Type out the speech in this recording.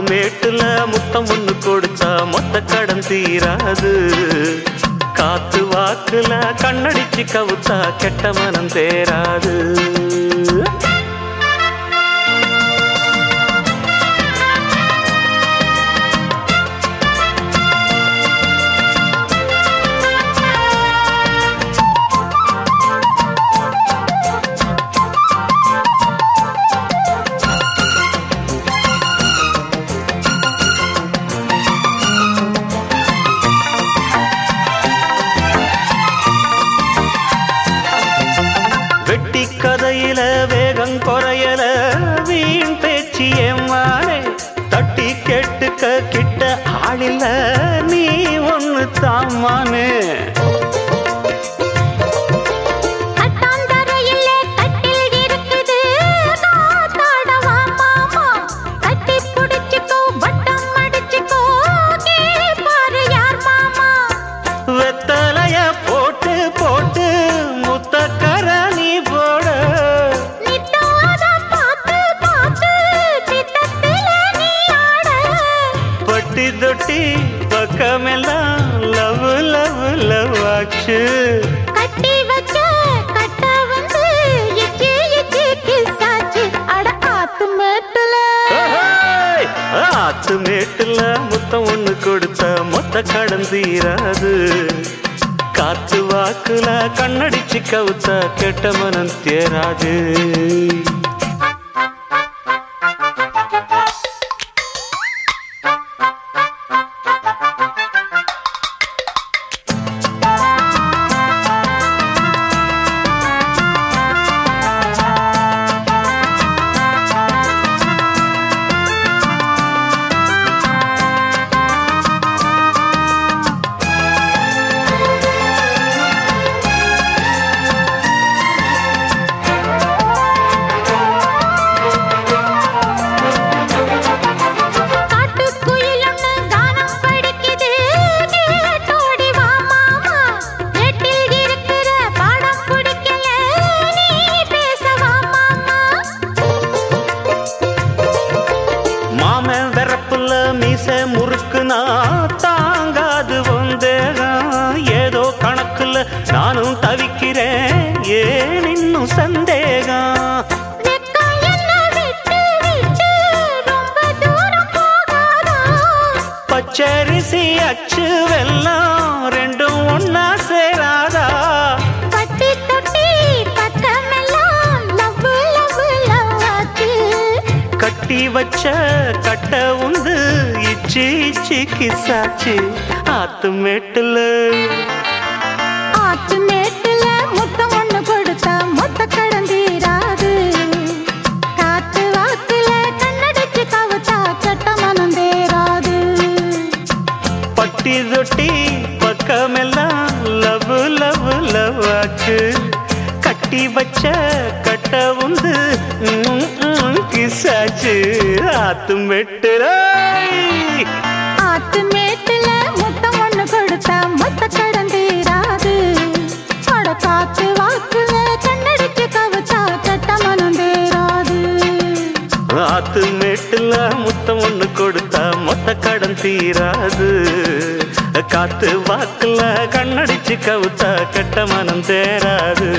மேட்டுல மேட்டுல முத்தம் ஒண்ணு கொடுத்தா மொத்த கடன் தீராது. காத்து வாக்குல கண்ணடிச்சு கவுத்தா கெட்ட மனம் தேராது. வேகம் குறையல. வீண் பேச்சு ஏமாறே தட்டி கேட்டுக்க கிட்ட ஆளில்ல. நீ ஒண்ணு தாமானே பக்கமெல்லாம் லவ் லவ் லவ் ஆச்சு. கட்டி வச்ச கட்ட வந்து இச்சி இச்சி கிசாச்சு அட ஆத்து மேட்டுல. ஏய்! ஆத்து மேட்டுல முத்தம் ஒண்ணு கொடுத்த மொத்த கடன் தீராது. காத்து வாக்குல கண்ணடிச்சு கவுத்த கெட்ட மனம் தேராது. பச்சரிசி அச்சு வெல்லம் ரெண்டும் ஒன்னா சேராதா? பட்டி தொட்டி கட்டி வச்ச கட்ட உந்து இச்சி இச்சி கிசாச்சு ஆத்து மேட்டுல. லவ் லவ் லவ் ஆச்சு. கட்டி வச்ச கட்ட உந்து கிசாச்சு. ஆத்து மேட்டுல ஆத்து மேட்டுல முத்தம் ஒண்ணு கொடுத்தா மொத்த கடந்தீராது அட காத்து வாக்குல கண்ணடிச்சு கவுத்தா கெட்ட மனம் தேராது. ஆத்து மேட்டுல முத்தம் ஒண்ணு கொடுத்தா மொத்த கடன் தீராது. காத்து வாக்குல கண்ணடிச்சு கவுத்தா கெட்ட மனம் தேராது.